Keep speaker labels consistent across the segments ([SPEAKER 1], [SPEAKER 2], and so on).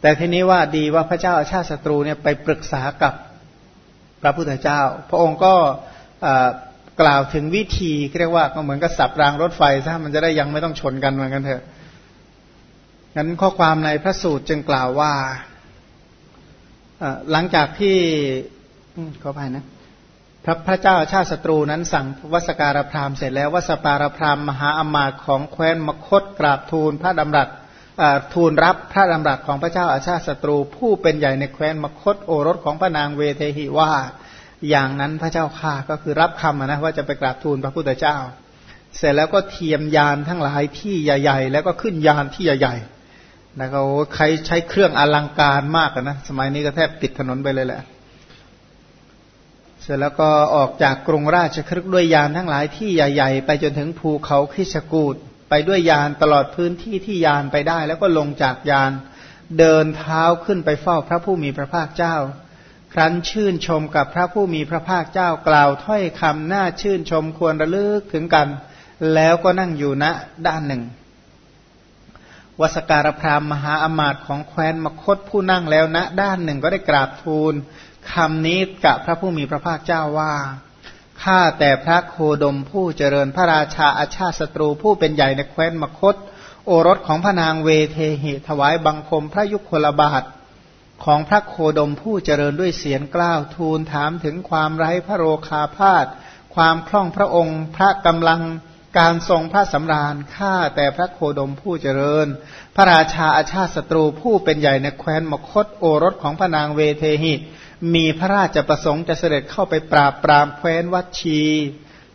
[SPEAKER 1] แต่ทีนี้ว่าดีว่าพระเจ้าอาชาติศัตรูเนี่ยไปปรึกษากับพระพุทธเจ้า พระองค์ก็กล่าวถึงวิธีเรียกว่าก็เหมือนกับสับรางรถไฟซะมันจะได้ยังไม่ต้องชนกันเหมือนกันเถอะงั้นข้อความในพระสูตรจึงกล่าวว่าหลังจากที่ขอไปนะพระพระเจ้าชาติศัตรูนั้นสั่งวสการพราหมณ์เสร็จแล้ววสปารพราหมณ์มหาอมาตย์ของแคว้นมคตกราบทูลพระดำรัส ทูลรับพระดำรัสของพระเจ้าอาชาติศัตรู ผู้เป็นใหญ่ในแคว้นมคตโอรสของพระนางเวเทหิว่า อย่างนั้นพระเจ้าข้าก็คือรับคำนะว่าจะไปกราบทูลพระพุทธเจ้า เสร็จแล้วก็เทียมยานทั้งหลายที่ใหญ่ ๆ แล้วก็ขึ้นยานที่ใหญ่ๆนะก็ใครใช้เครื่องอลังการมากนะสมัยนี้ก็แทบปิดถนนไปเลยแหละเสร็จแล้วก็ออกจากกรุงราชครึกด้วยยานทั้งหลายที่ใหญ่ ๆ ไปจนถึงภูเขาคิชกูด ไปด้วยยานตลอดพื้นที่ที่ยานไปได้ แล้วก็ลงจากยานเดินเท้าขึ้นไปเฝ้าพระผู้มีพระภาคเจ้า ครั้นชื่นชมกับพระผู้มีพระภาคเจ้ากล่าวถ้อยคำน่าชื่นชมควรระลึกถึงกัน แล้วก็นั่งอยู่ณด้านหนึ่ง วสการพรามมหาอมาตย์ของแคว้นมคตผู้นั่งแล้วณด้านหนึ่งก็ได้กราบทูลคำนี้กับพระผู้มีพระภาคเจ้าว่า ข้าแต่พระโคดมผู้เจริญพระราชาอาชาติศัตรูผู้เป็นใหญ่ในแคว้นมคต โอรสของพระนางเวเทหิถวายบังคมพระยุคลบาทของพระโคดมผู้เจริญด้วยเสียงกล้าวทูลถามถึงความไร้พระโรคาพาธความคล่องพระองค์ พระกำลังการทรงพระสำราญข้าแต่พระโคดมผู้เจริญ พระราชาอาชาติศัตรูผู้เป็นใหญ่ในแคว้นมคตโอรสของพระนางเวเทหิ มีพระราชประสงค์จะเสด็จเข้าไปปราบปรามแคว้นวัชี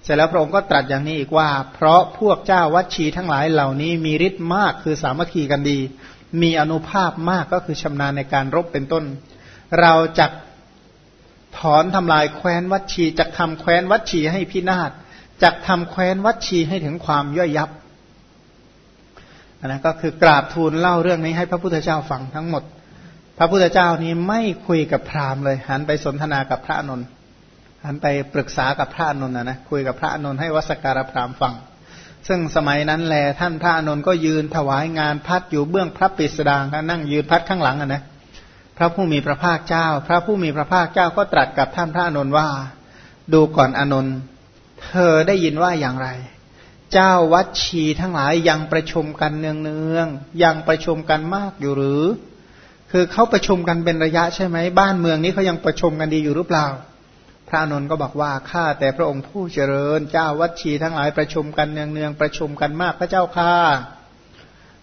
[SPEAKER 1] เสร็จแล้วพระองค์ก็ตรัสอย่างนี้อีกว่า เพราะพวกเจ้าวัชีทั้งหลายเหล่านี้มีฤทธิ์มากคือสามัคคีกันดี มีอนุภาพมากก็คือชำนาญในการรบเป็นต้น เราจะถอนทำลายแคว้นวัชีจะทำแคว้นวัชีให้พินาศจะทำแคว้นวัชีให้ถึงความย่อยยับนะก็คือกราบทูลเล่าเรื่องนี้ให้พระพุทธเจ้าฟังทั้งหมด พระพุทธเจ้านี้ไม่คุยกับพราหมณ์เลย หันไปสนทนากับพระนนท์หันไปปรึกษากับพระนนท์นะนะคุยกับพระนนท์ให้วสการพราหมณ์ฟัง ซึ่งสมัยนั้นแลท่านพระนนท์ก็ยืนถวายงานพัดอยู่เบื้องพระปิสดางนั่งยืนพัดข้างหลังอะนะพระผู้มีพระภาคเจ้า พระผู้มีพระภาคเจ้าก็ตรัสกับท่านพระนนท์ว่า ดูก่อนอนนท์เธอได้ยินว่าอย่างไร เจ้าวัดชีทั้งหลายยังประชุมกันเนืองๆยังประชุมกันมากอยู่หรือ คือเขาประชุมกันเป็นระยะใช่ไหมบ้านเมืองนี้เขายังประชุมกันดีอยู่หรือเปล่า พระนนท์ก็บอกว่าข้าแต่พระองค์ผู้เจริญ เจ้าวัดชีทั้งหลายประชุมกันเนืองๆประชุมกันมากพระเจ้าข้า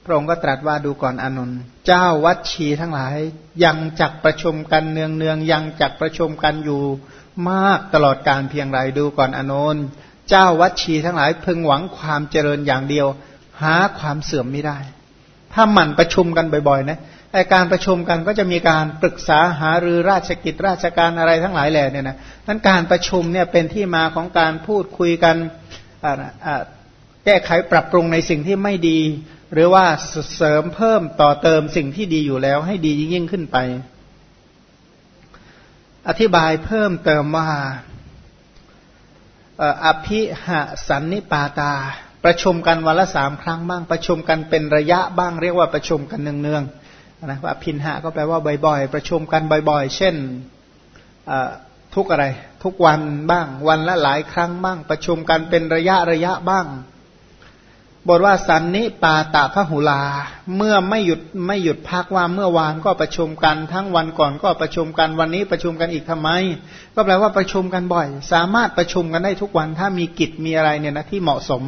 [SPEAKER 1] พระองค์ก็ตรัสว่าดูก่อนอนนท์เจ้าวัดชีทั้งหลาย ยังจักประชุมกันเนืองๆยังจักประชุมกันอยู่มากตลอดการเพียงไรดูก่อนอนนท์เจ้าวัดชีทั้งหลายพึงหวังความเจริญอย่างเดียว หาความเสื่อมไม่ได้ ถ้าหมั่นประชุมกันบ่อยๆนะ การประชุมกันก็จะมีการปรึกษาหารือราชกิจราชการอะไรทั้งหลายแหล่เนี่ยนะนั้นการประชุมเนี่ยเป็นที่มาของการพูดคุยกันแก้ไขปรับปรุงในสิ่งที่ไม่ดี หรือว่าเสริมเพิ่มต่อเติมสิ่งที่ดีอยู่แล้วให้ดียิ่งขึ้นไป อธิบายเพิ่มเติมว่าอภิหสันนิปาตา ประชุมกันวันละสามครั้งบ้าง ประชุมกันเป็นระยะบ้างเรียกว่าประชุมกันเนืองๆ นะว่าพินหะก็แปลว่าบ่อยๆ ประชุมกันบ่อยๆ เช่นทุกอะไร ทุกวันบ้าง วันละหลายครั้งบ้าง ประชุมกันเป็นระยะระยะบ้าง บทว่าสันนิปาตาพหุลา เมื่อไม่หยุดไม่หยุดพักว่าเมื่อวานก็ประชุมกันทั้งวันก่อนก็ประชุมกันวันนี้ประชุมกันอีกทำไม ก็แปลว่าประชุมกันบ่อย สามารถประชุมกันได้ทุกวันถ้ามีกิจมีอะไรเนี่ยนะที่เหมาะสม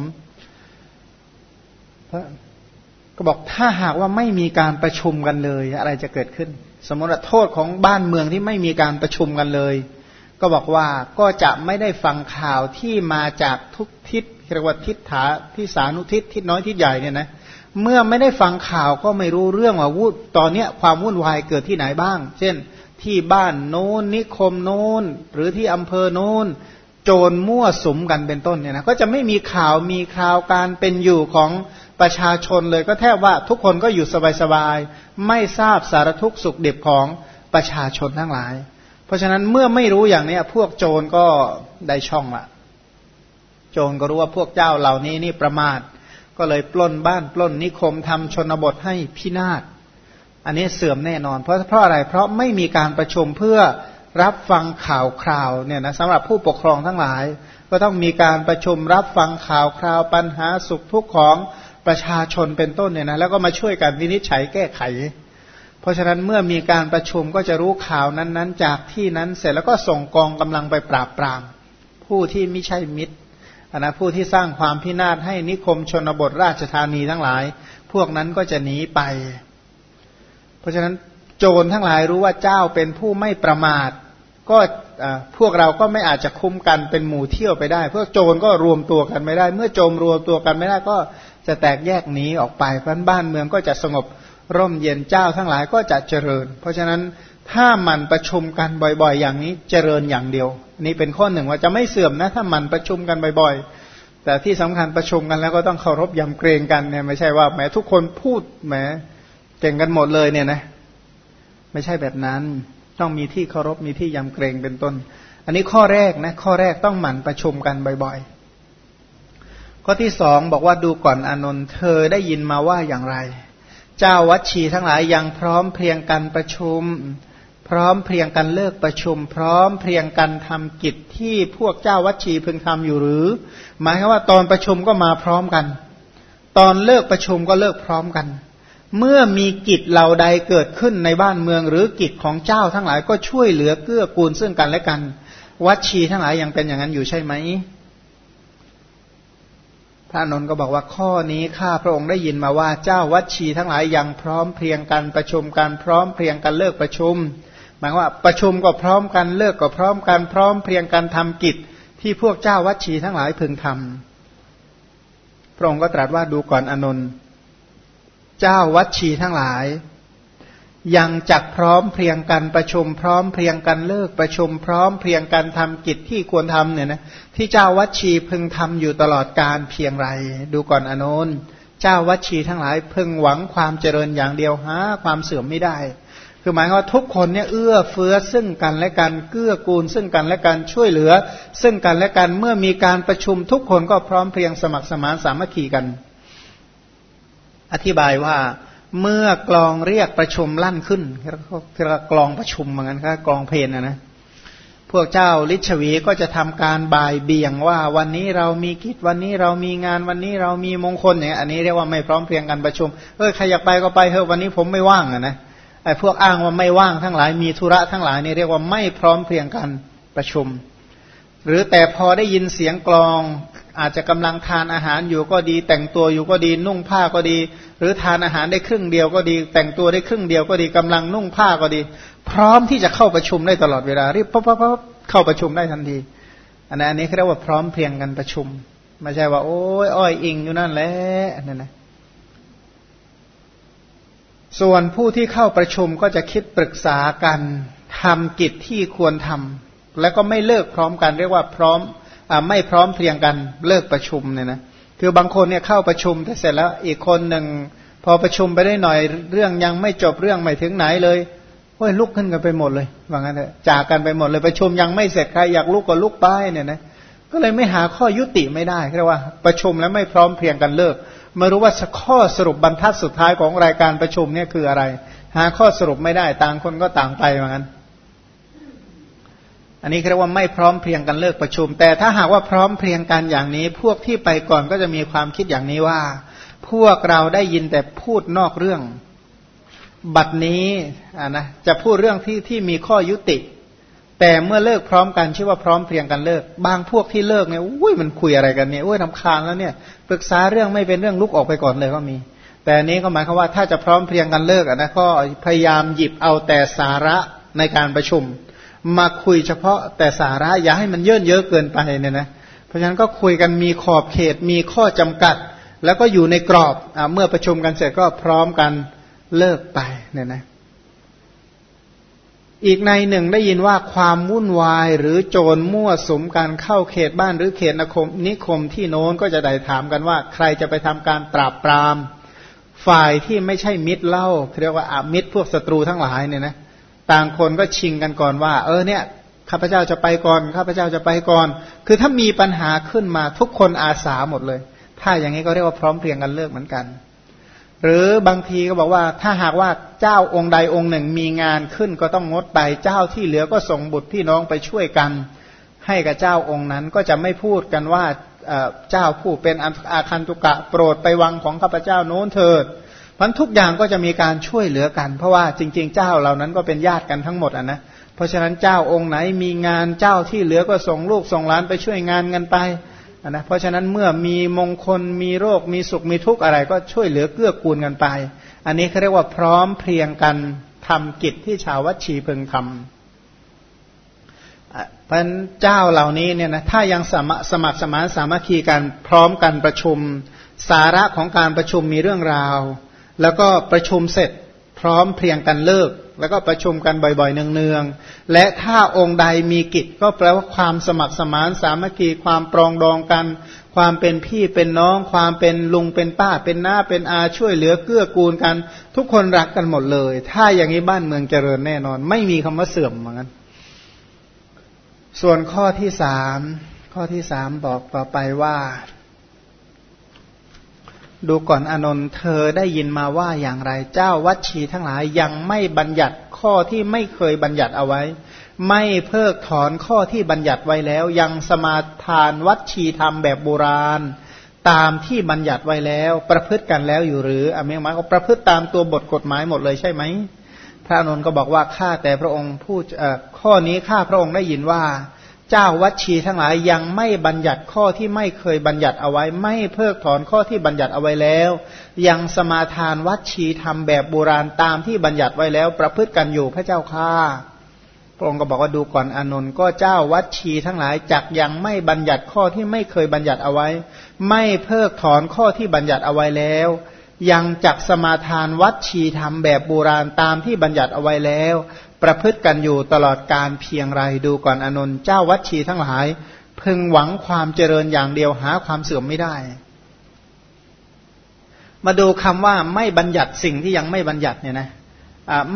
[SPEAKER 1] ก็บอกถ้าหากว่าไม่มีการประชุมกันเลย อะไรจะเกิดขึ้น สมมติโทษของบ้านเมืองที่ไม่มีการประชุมกันเลย ก็บอกว่าก็จะไม่ได้ฟังข่าวที่มาจากทุกทิศเรียกว่าทิศถาที่สานุทิศทิศน้อยทิศใหญ่เนี่ยนะเมื่อไม่ได้ฟังข่าวก็ไม่รู้เรื่องว่าวุ่นตอนเนี้ยความวุ่นวายเกิดที่ไหนบ้าง เช่น ที่บ้านโน้นนิคมโน้น หรือที่อำเภอโน้น โจรมั่วสุมกันเป็นต้นเนี่ยนะก็จะไม่มีข่าวมีข่าวการเป็นอยู่ของ ประชาชนเลยก็แทบว่าทุกคนก็อยู่สบายๆไม่ทราบสารทุกข์สุขเด็บของประชาชนทั้งหลาย เพราะฉะนั้นเมื่อไม่รู้อย่างนี้พวกโจรก็ได้ช่องละโจรก็รู้ว่าพวกเจ้าเหล่านี้นี่ประมาท ก็เลยปล้นบ้านปล้นนิคมทำชนบทให้พินาศอันนี้เสื่อมแน่นอน เพราะเพราะอะไรเพราะไม่มีการประชุมเพื่อรับฟังข่าวคราวเนี่ยนะสำหรับผู้ปกครองทั้งหลาย ก็ต้องมีการประชุมรับฟังข่าวคราวปัญหาสุขทุกข์ของ ประชาชนเป็นต้นเนี่ยนะแล้วก็มาช่วยกันวินิจฉัยแก้ไข เพราะฉะนั้นเมื่อมีการประชุมก็จะรู้ข่าวนั้นๆ จากที่นั้นเสร็จแล้วก็ส่งกองกำลังไปปราบปราม ผู้ที่ไม่ใช่มิตรนะผู้ที่สร้างความพินาศให้นิคมชนบทราชธานีทั้งหลาย พวกนั้นก็จะหนีไป เพราะฉะนั้นโจรทั้งหลายรู้ว่าเจ้าเป็นผู้ไม่ประมาท ก็พวกเราก็ไม่อาจจะคุ้มกันเป็นหมู่เที่ยวไปได้พวกโจรก็รวมตัวกันไม่ได้ เมื่อโจมรวมตัวกันไม่ได้ก็ จะแตกแยกหนีออกไปเพราะบ้านเมืองก็จะสงบร่มเย็นเจ้าทั้งหลายก็จะเจริญ เพราะฉะนั้นถ้ามันประชุมกันบ่อยๆ อย่างนี้เจริญอย่างเดียว นี่เป็นข้อหนึ่งว่าจะไม่เสื่อมนะ ถ้ามันประชุมกันบ่อยๆ แต่ที่สำคัญประชุมกันแล้วก็ต้องเคารพยำเกรงกันเนี่ยไม่ใช่ว่าแหมทุกคนพูดแหมเก่งกันหมดเลยเนี่ยนะ ไม่ใช่แบบนั้น ต้องมีที่เคารพมีที่ยำเกรงเป็นต้น อันนี้ข้อแรกนะข้อแรกต้องหมั่นประชุมกันบ่อยๆ ข้อที่สองบอกว่าดูก่อนอนนท์เธอได้ยินมาว่าอย่างไร เจ้าวัดชีทั้งหลายยังพร้อมเพรียงกันประชุม พร้อมเพรียงกันเลิกประชุม พร้อมเพรียงกันทำกิจที่พวกเจ้าวัดชีพึงทำอยู่หรือ หมายคือว่าตอนประชุมก็มาพร้อมกัน ตอนเลิกประชุมก็เลิกพร้อมกัน เมื่อมีกิจเหล่าใดเกิดขึ้นในบ้านเมืองหรือกิจของเจ้าทั้งหลายก็ช่วยเหลือเกื้อกูลซึ่งกันและกัน วัดชีทั้งหลายยังเป็นอย่างนั้นอยู่ใช่ไหม พระนนท์ก็บอกว่าข้อนี้ข้าพระองค์ได้ยินมาว่าเจ้าวัดชีทั้งหลายยังพร้อมเพรียงกันประชุมกันพร้อมเพรียงกันเลิกประชุม หมายว่าประชุมก็พร้อมกันเลิกก็พร้อมกันพร้อมเพรียงกันทำกิจ ที่พวกเจ้าวัดชีทั้งหลายพึงทำพระองค์ก็ตรัสว่าดูก่อนอนนท์เจ้าวัดชีทั้งหลาย ยังจักพร้อมเพรียงกันประชุมพร้อมเพรียงกันเลิกประชุมพร้อมเพรียงกันทำกิจที่ควรทำเนี่ยนะที่เจ้าวัดชีพึงทำอยู่ตลอดการเพียงไร ดูก่อนอนนเจ้าวัดชีทั้งหลายพึงหวังความเจริญอย่างเดียวหาความเสื่อมไม่ได้ คือหมายว่าทุกคนเนี่ยเอื้อเฟื้อซึ่งกันและกันเกื้อกูล ซึ่งกันและกันช่วยเหลือ ซึ่งกันและกันเมื่อมีการประชุมทุกคนก็พร้อมเพรียงสมัครสมานสามัคคีกัน อธิบายว่า เมื่อกลองเรียกประชุมลั่นขึ้นเรียกกลองประชุมเหมือนกันครับกลองเพลนนะนะพวกเจ้าลิชวีก็จะทำการบ่ายเบี่ยงว่า วันนี้เรามีกิจวันนี้เรามีงานวันนี้เรามีมงคลเนี่ยอันนี้เรียกว่าไม่พร้อมเพรียงกันประชุมเออใครอยากไปก็ไปเถอะวันนี้ผมไม่ว่างอะนะไอ้พวกอ้างว่าไม่ว่างทั้งหลายมีธุระทั้งหลายนี่เรียกว่าไม่พร้อมเพรียงกันประชุม หรือแต่พอได้ยินเสียงกลองอาจจะกำลังทานอาหารอยู่ก็ดี แต่งตัวอยู่ก็ดีนุ่งผ้าก็ดี หรือทานอาหารได้ครึ่งเดียวก็ดี แต่งตัวได้ครึ่งเดียวก็ดีกำลังนุ่งผ้าก็ดี พร้อมที่จะเข้าประชุมได้ตลอดเวลารีบปั๊บปั๊บปั๊บเข้าประชุมได้ทันที อันนี้อันนี้เรียกว่าพร้อมเพรียงกันประชุมไม่ใช่ว่า โอ้ยอ้อยอิงอยู่นั่นแหละนั่นนะส่วนผู้ที่เข้าประชุมก็จะคิดปรึกษากันทำกิจที่ควรทำแล้วก็ไม่เลิกพร้อมกัน เรียกว่าพร้อมอไม่พร้อมเพรียงกันเลิกประชุมเนี่ยนะ คือบางคนเนี่ยเข้าประชุมแต่เสร็จแล้วอีกคนหนึ่งพอประชุมไปได้หน่อยเรื่องยังไม่จบเรื่องไม่ถึงไหนเลยโอ้ยลุกขึ้นกันไปหมดเลยว่างั้นเถอะจากกันไปหมดเลยประชุมยังไม่เสร็จใครอยากลุกก็ลุกไปเนี่ยนะก็เลยไม่หาข้อยุติไม่ได้เรียกว่าประชุมแล้วไม่พร้อมเพรียงกันเลิกไม่รู้ว่าข้อสรุปบรรทัดสุดท้ายของรายการประชุมเนี่ยคืออะไร หาข้อสรุปไม่ได้ต่างคนก็ต่างไปเหมือนกัน อันนี้เรียกว่าไม่พร้อมเพรียงกันเลิกประชุม แต่ถ้าหากว่าพร้อมเพรียงกันอย่างนี้ พวกที่ไปก่อนก็จะมีความคิดอย่างนี้ว่า พวกเราได้ยินแต่พูดนอกเรื่อง บัดนี้นะจะพูดเรื่องที่ที่มีข้อยุติ แต่เมื่อเลิกพร้อมกันชื่อว่าพร้อมเพรียงกันเลิก บางพวกที่เลิกเนี่ยอุ้ยมันคุยอะไรกันเนี่ยอุ้ยทำคานแล้วเนี่ยปรึกษาเรื่องไม่เป็นเรื่องลุกออกไปก่อนเลยก็มี แต่นี้ก็หมายความว่าถ้าจะพร้อมเพรียงกันเลิกอะนะก็พยายามหยิบเอาแต่สาระในการประชุม มาคุยเฉพาะแต่สาระอย่าให้มันเยินเยอะเกินไปเนี่ยนะเพราะฉะนั้นก็คุยกันมีขอบเขตมีข้อจำกัด แล้วก็อยู่ในกรอบอเมื่อประชุมกันเสร็จก็พร้อมกันเลิกไปเนี่ยนะอีกในหนึ่งได้ยินว่าความวุ่นวายหรือโจรมั่วสมการเข้าเขตบ้านหรือเขตนคมนิคมที่โน้นก็จะได้ถามกันว่า ใครจะไปทำการปราบปราม ฝ่ายที่ไม่ใช่มิตรเล่าเรียกว่าอามิตรพวกศัตรูทั้งหลายเนี่ยนะ ต่างคนก็ชิงกันก่อนว่า เออเนี่ยข้าพเจ้าจะไปก่อนข้าพเจ้าจะไปก่อน คือถ้ามีปัญหาขึ้นมาทุกคนอาสาหมดเลย ถ้าอย่างนี้ก็เรียกว่าพร้อมเพรียงกันเลิกเหมือนกัน หรือบางทีก็บอกว่าถ้าหากว่าเจ้าองค์ใดองค์หนึ่งมีงานขึ้นก็ต้องงดไปเจ้าที่เหลือก็ส่งบุตรพี่น้องไปช่วยกัน ให้กับเจ้าองค์นั้นก็จะไม่พูดกันว่าเจ้าผู้เป็นอาคันตุกะโปรดไปวังของข้าพเจ้าโน้นเถิด พันทุกอย่างก็จะมีการช่วยเหลือกัน เพราะว่าจริง ๆ เจ้าเหล่านั้นก็เป็นญาติกันทั้งหมดอะนะเพราะฉะนั้นเจ้าองค์ไหนมีงานเจ้าที่เหลือก็ส่งลูกส่งหลานไปช่วยงานกันไปนะเพราะฉะนั้นเมื่อมีมงคลมีโรคมีสุขมีทุกข์อะไรก็ช่วยเหลือเกื้อกูลกันไป อันนี้เขาเรียกว่าพร้อมเพรียงกันทำกิจที่ชาววัชีพึงทำพระเจ้าเหล่านี้เนี่ยนะถ้ายังสมสมัครสมานสามัคคีกันพร้อมกันประชุม สาระของการประชุมมีเรื่องราว แล้วก็ประชุมเสร็จพร้อมเพรียงกันเลิก แล้วก็ประชุมกันบ่อยๆเนืองๆและถ้าองค์ใดมีกิจก็แปลว่าความสมัครสมานสามัคคีความปรองดองกัน ความเป็นพี่เป็นน้อง ความเป็นลุงเป็นป้าเป็นหน้าเป็นอาช่วยเหลือเกื้อกูลกัน ทุกคนรักกันหมดเลย ถ้าอย่างนี้บ้านเมืองเจริญแน่นอน ไม่มีคำว่าเสื่อมเหมือนกันส่วนข้อที่สามข้อที่สามบอกต่อไปว่า ดูก่อนอนนท์เธอได้ยินมาว่าอย่างไรเจ้าวัดชีทั้งหลายยังไม่บัญญัติข้อที่ไม่เคยบัญญัติเอาไว้ ไม่เพิกถอนข้อที่บัญญัติไว้แล้ว ยังสมาทานวัดชีธรรมแบบโบราณ ตามที่บัญญัติไว้แล้ว ประพฤติกันแล้วอยู่หรืออเมหมายก็ประพฤติตามตัวบทกฎหมายหมดเลยใช่ไหมพระอนนท์ก็บอกว่าข้าแต่พระองค์พูดข้อนี้ข้าพระองค์ได้ยินว่า เจ้าวัดชีทั้งหลายยังไม่บัญญัติข้อที่ไม่เคยบัญญัติเอาไว้ ไม่เพิกถอนข้อที่บัญญัติเอาไว้แล้ว ยังสมาทานวัดชีทำแบบโบราณตามที่บัญญัติไว้แล้ว ประพฤติกันอยู่พระเจ้าข้าพระองค์ก็บอกว่าดูก่อนอนนท์ก็เจ้าวัดชีทั้งหลายจักยังไม่บัญญัติข้อที่ไม่เคยบัญญัติเอาไว้ ไม่เพิกถอนข้อที่บัญญัติเอาไว้แล้ว ยังจักสมาทานวัดชีธรรมแบบโบราณตามที่บัญญัติเอาไว้แล้ว ประพฤติกันอยู่ตลอดการเพียงไรดูก่อนอนนท์เจ้าวัดชีทั้งหลาย พึงหวังความเจริญอย่างเดียวหาความเสื่อมไม่ได้ มาดูคำว่าไม่บัญญัติสิ่งที่ยังไม่บัญญัติเนี่ยนะ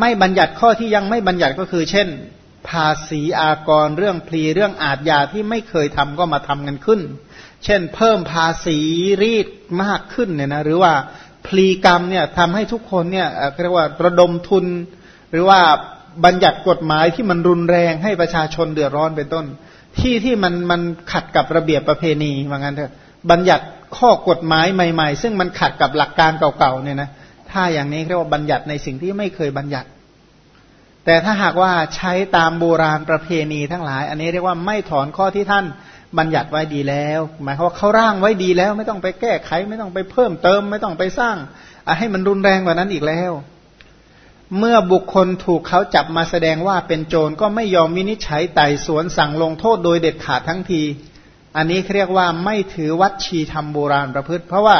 [SPEAKER 1] ไม่บัญญัติข้อที่ยังไม่บัญญัติก็คือ เช่น ภาษีอากรเรื่องพลีเรื่องอาทยาที่ไม่เคยทำก็มาทำกันขึ้น เช่น เพิ่มภาษีรีดมากขึ้นเนี่ยนะหรือว่าพลีกรรมเนี่ยทำให้ทุกคนเนี่ยเรียกว่าระดมทุน หรือว่า บัญญัติกฎหมายที่มันรุนแรงให้ประชาชนเดือดร้อนเป็นต้น ที่ที่มันมันขัดกับระเบียบประเพณีว่างั้นเถอะบัญญัติข้อกฎหมายใหม่ ๆ ซึ่งมันขัดกับหลักการเก่าๆเนี่ยนะถ้าอย่างนี้เรียกว่าบัญญัติในสิ่งที่ไม่เคยบัญญัติ แต่ถ้าหากว่าใช้ตามโบราณประเพณีทั้งหลาย อันนี้เรียกว่าไม่ถอนข้อที่ท่านบัญญัติไว้ดีแล้ว หมายความว่าเขาร่างไว้ดีแล้ว ไม่ต้องไปแก้ไข ไม่ต้องไปเพิ่มเติม ไม่ต้องไปสร้างให้มันรุนแรงกว่านั้นอีกแล้ว เมื่อบุคคลถูกเขาจับมาแสดงว่าเป็นโจรก็ไม่ยอมวินิจฉัยไต่สวนสั่งลงโทษโดยเด็ดขาดทั้งที อันนี้เรียกว่าไม่ถือวัดชีธรรมโบราณประพฤติ เพราะว่า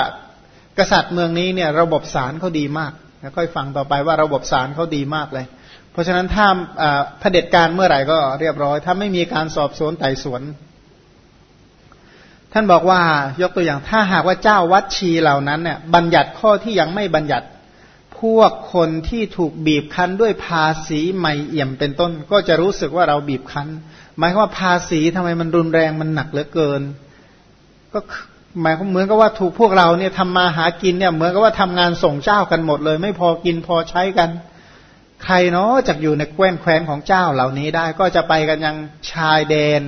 [SPEAKER 1] กษัตริย์เมืองนี้เนี่ยระบบศาลเขาดีมากแล้วค่อยฟังต่อไปว่าระบบศาลเขาดีมากเลย เพราะฉะนั้นถ้าเผด็จการเมื่อไหร่ก็เรียบร้อย ถ้าไม่มีการสอบสวนไต่สวน ท่านบอกว่ายกตัวอย่างถ้าหากว่าเจ้าวัดชีเหล่านั้นเนี่ยบัญญัติข้อที่ยังไม่บัญญัติ พวกคนที่ถูกบีบคั้นด้วยภาษีใหม่เอี่ยมเป็นต้น ก็จะรู้สึกว่าเราบีบคั้น หมายความว่าภาษีทำไมมันรุนแรงมันหนักเหลือเกิน ก็หมายความเหมือนกับว่าถูกพวกเราเนี่ยทำมาหากินเนี่ยเหมือนกับว่าทำงานส่งเจ้ากันหมดเลย ไม่พอกินพอใช้กัน ใครเนาะจะอยู่ในแคว้นแคว้นของเจ้าเหล่านี้ได้ก็จะไปกันยังชายแดน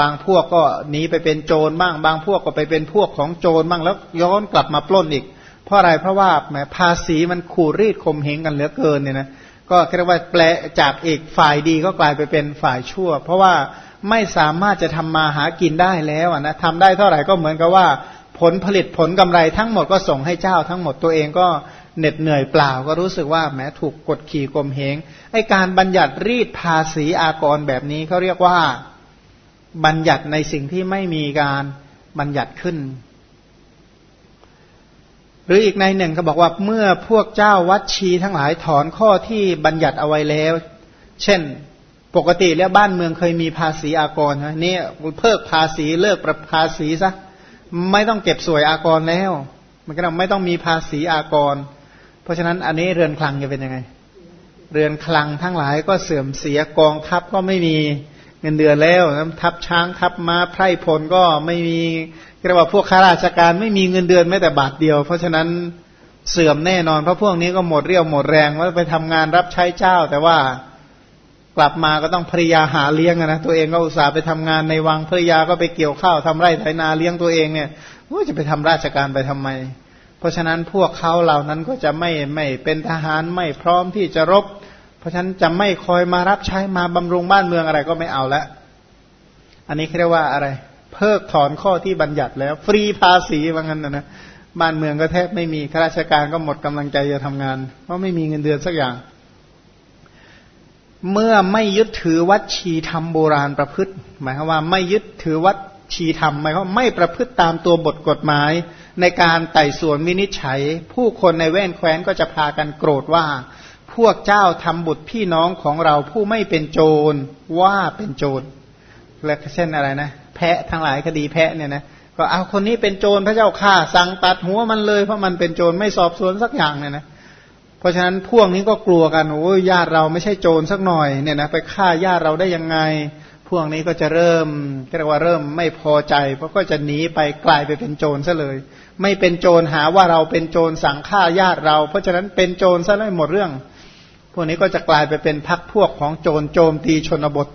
[SPEAKER 1] บางพวกก็หนีไปเป็นโจรบ้าง บางพวกก็ไปเป็นพวกของโจรบ้างแล้วย้อนกลับมาปล้นอีก เพราะอะไรเพราะว่าแหมภาษีมันขูดรีดคมเหงกันเหลือเกินเนี่ยนะก็เรียกว่าแปลจากเอกฝ่ายดีก็กลายไปเป็นฝ่ายชั่ว เพราะว่าไม่สามารถจะทำมาหากินได้แล้วนะทำได้เท่าไหร่ก็เหมือนกับว่า ผลผลิตผลกำไรทั้งหมดก็ส่งให้เจ้าทั้งหมดตัวเองก็เหน็ดเหนื่อยเปล่าก็รู้สึกว่าแม้ถูกกดขี่กลมเหงไอการบัญญัติรีดภาษีอากรแบบนี้เขาเรียกว่าบัญญัติในสิ่งที่ไม่มีการบัญญัติขึ้น หรืออีกในหนึ่งก็บอกว่าเมื่อพวกเจ้าวัดชีทั้งหลายถอนข้อที่บัญญัติเอาไว้แล้ว เช่นปกติแล้วบ้านเมืองเคยมีภาษีอากรนะนี่เพิกภาษีเลิกประภาษีซะไม่ต้องเก็บสวยอากรแล้ว มันก็ไม่ต้องมีภาษีอากร เพราะฉะนั้นอันนี้เรือนคลังจะเป็นยังไง เรือนคลังทั้งหลายก็เสื่อมเสียกองทัพก็ไม่มีเงินเดือนแล้วทับช้างทับม้าไพร่พลก็ไม่มี เรียกว่าพวกข้าราชการไม่มีเงินเดือนแม้แต่บาทเดียว เพราะฉะนั้นเสื่อมแน่นอนเพราะพวกนี้ก็หมดเรี่ยวหมดแรงว่าไปทำงานรับใช้เจ้า แต่ว่ากลับมาก็ต้องภริยาหาเลี้ยงนะตัวเองก็อุตส่าห์ไปทำงานในวังภริยาก็ไปเกี่ยวข้าวทำไร่ไถนาเลี้ยงตัวเองเนี่ยว่าจะไปทำราชการไปทำไม เพราะฉะนั้นพวกเขาเหล่านั้นก็จะไม่ไม่เป็นทหารไม่พร้อมที่จะรบ เพราะฉะนั้นจะไม่คอยมารับใช้มาบำรุงบ้านเมืองอะไรก็ไม่เอาละอันนี้เรียกว่าอะไร เพิกถอนข้อที่บัญญัติแล้ว ฟรีภาษีว่างั้นนะนะบ้านเมืองก็แทบไม่มีข้าราชการก็หมดกำลังใจจะทำงาน เพราะไม่มีเงินเดือนสักอย่าง เมื่อไม่ยึดถือวัดชีธรรมโบราณประพฤติ หมายความว่าไม่ยึดถือวัดชีธรรมหมายความไม่ประพฤติตามตัวบทกฎหมาย ในการไต่สวนวินิจฉัย ผู้คนในแว่นแคว้นก็จะพากันโกรธว่า พวกเจ้าทำบุตรพี่น้องของเราผู้ไม่เป็นโจรว่าเป็นโจรและเช่นอะไรนะ แพะทั้งหลายคดีแพะเนี่ยนะก็เอาคนนี้เป็นโจรพระเจ้าข่าสั่งตัดหัวมันเลยเพราะมันเป็นโจรไม่สอบสวนสักอย่างเนี่ยนะเพราะฉะนั้นพวกนี้ก็กลัวกันโอ้ยญาติเราไม่ใช่โจรสักหน่อยเนี่ยนะไปฆ่าญาติเราได้ยังไง พวกนี้ก็จะเริ่มเรียกว่าเริ่มไม่พอใจ เพราะก็จะหนีไปกลายไปเป็นโจรซะเลย ไม่เป็นโจรหาว่าเราเป็นโจรสั่งฆ่าญาติเรา เพราะฉะนั้นเป็นโจรซะเลยหมดเรื่อง พวกนี้ก็จะกลายไปเป็นพักพวกของโจรโจมตีชนบท